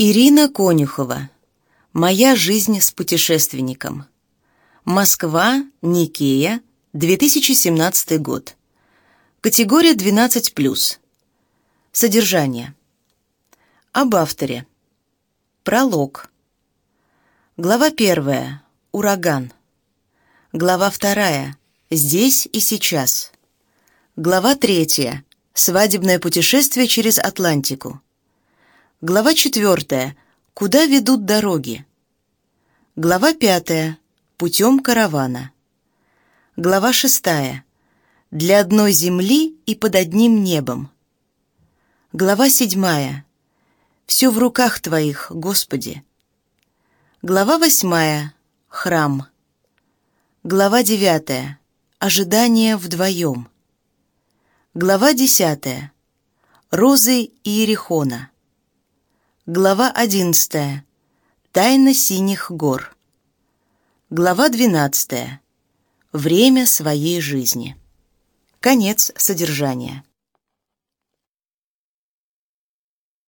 Ирина Конюхова. Моя жизнь с путешественником. Москва, Никея, 2017 год. Категория 12+. Содержание. Об авторе. Пролог. Глава 1. Ураган. Глава 2. Здесь и сейчас. Глава 3. Свадебное путешествие через Атлантику. Глава 4. Куда ведут дороги? Глава 5. Путем каравана. Глава 6. Для одной земли и под одним небом. Глава 7. Все в руках Твоих, Господи. Глава 8. Храм. Глава 9. Ожидание вдвоем. Глава 10. Розы Иерихона. Глава 11. Тайна синих гор. Глава 12. Время своей жизни. Конец содержания.